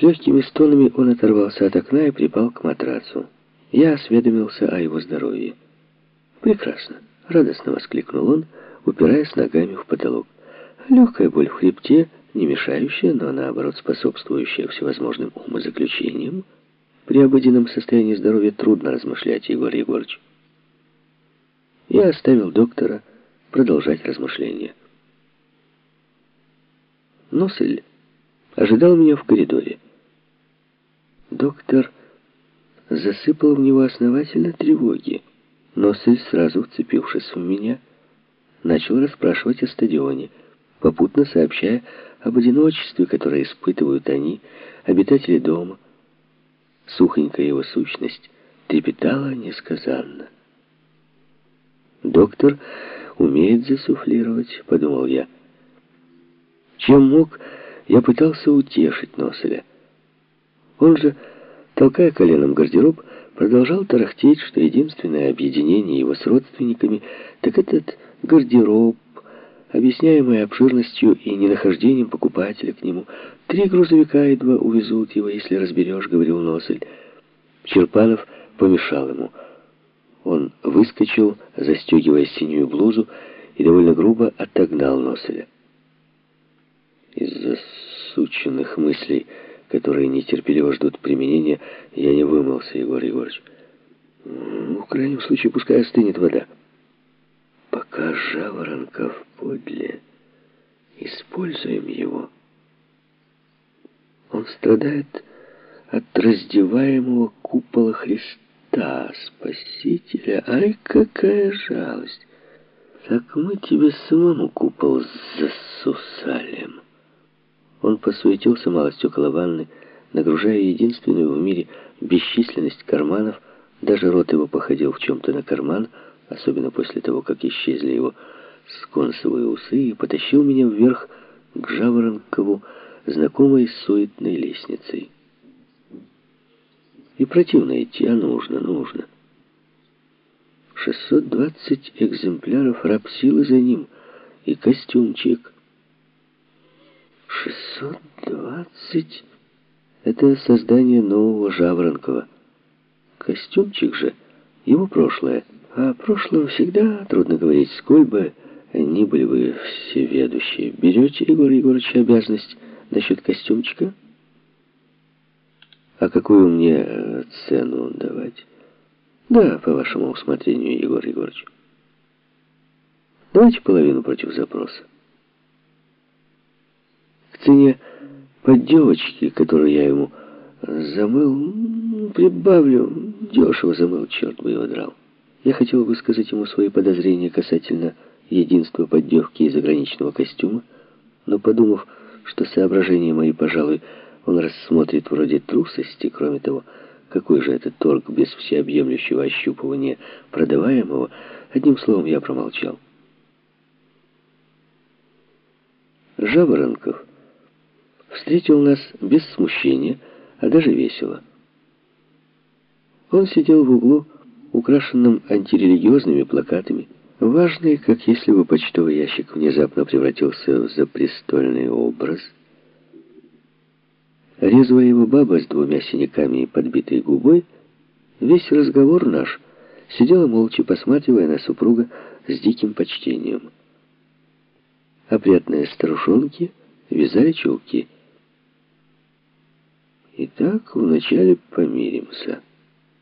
С легкими стонами он оторвался от окна и припал к матрацу. Я осведомился о его здоровье. «Прекрасно!» — радостно воскликнул он, упираясь ногами в потолок. Легкая боль в хребте, не мешающая, но наоборот способствующая всевозможным умозаключениям. При обыденном состоянии здоровья трудно размышлять, Егор Егорович. Я оставил доктора продолжать размышления. Носель ожидал меня в коридоре. Доктор засыпал в него основательно тревоги. Носель, сразу вцепившись в меня, начал расспрашивать о стадионе, попутно сообщая об одиночестве, которое испытывают они, обитатели дома. Сухонькая его сущность трепетала несказанно. «Доктор умеет засуфлировать», — подумал я. Чем мог, я пытался утешить Носеля. Он же, толкая коленом гардероб, продолжал тарахтеть, что единственное объединение его с родственниками, так этот гардероб, объясняемый обширностью и ненахождением покупателя к нему. Три грузовика едва увезут его, если разберешь, говорил Носель. Черпанов помешал ему. Он выскочил, застегивая синюю блузу, и довольно грубо отогнал Носеля. Из-за сученных мыслей, которые нетерпеливо ждут применения, я не вымылся, Егор Егорович. В крайнем случае, пускай остынет вода. Пока Жаворонков подле, используем его. Он страдает от раздеваемого купола Христа, Спасителя. Ай, какая жалость! Так мы тебе самому купол засусалим. Он посуетился малость около ванны, нагружая единственную в мире бесчисленность карманов. Даже рот его походил в чем-то на карман, особенно после того, как исчезли его сконсовые усы, и потащил меня вверх к Жаворонкову, знакомой суетной лестницей. И противно идти, а нужно, нужно. 620 экземпляров рабсилы за ним и костюмчик — 620 — это создание нового Жаворонкова. Костюмчик же — его прошлое. А прошлого всегда трудно говорить, сколь бы ни были вы всеведущие. Берете, Егор Егорович, обязанность насчет костюмчика? А какую мне э, цену давать? Да, по вашему усмотрению, Егор Егорович. Давайте половину против запроса цене подделочки, которую я ему замыл, прибавлю, дешево замыл, черт бы его драл. Я хотел высказать ему свои подозрения касательно единства поддевки и заграничного костюма, но подумав, что соображения мои, пожалуй, он рассмотрит вроде трусости, кроме того, какой же это торг без всеобъемлющего ощупывания продаваемого, одним словом я промолчал. Жаворонков встретил нас без смущения, а даже весело. Он сидел в углу, украшенном антирелигиозными плакатами, важный, как если бы почтовый ящик внезапно превратился в запрестольный образ. Резвая его баба с двумя синяками и подбитой губой, весь разговор наш сидела молча, посматривая на супруга с диким почтением. Опрятные старушонки вязали чулки — «Итак, вначале помиримся»,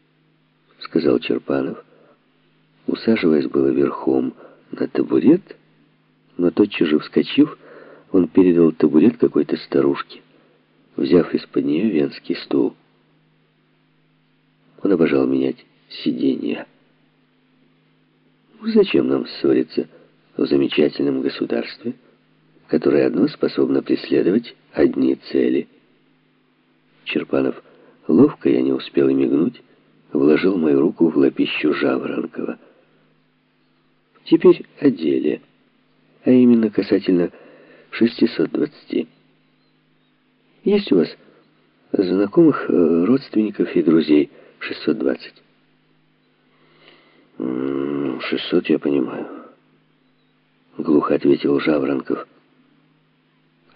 — сказал Черпанов, усаживаясь было верхом на табурет, но тотчас же вскочив, он передал табурет какой-то старушке, взяв из-под нее венский стул. Он обожал менять сиденья. Зачем нам ссориться в замечательном государстве, которое одно способно преследовать одни цели — Черпанов ловко, я не успел и мигнуть, вложил мою руку в лапищу Жаворонкова. Теперь о деле, а именно касательно 620. Есть у вас знакомых, э, родственников и друзей 620? 600 я понимаю. Глухо ответил Жаворонков.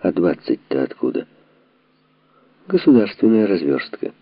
А 20-то откуда? Государственная разверстка.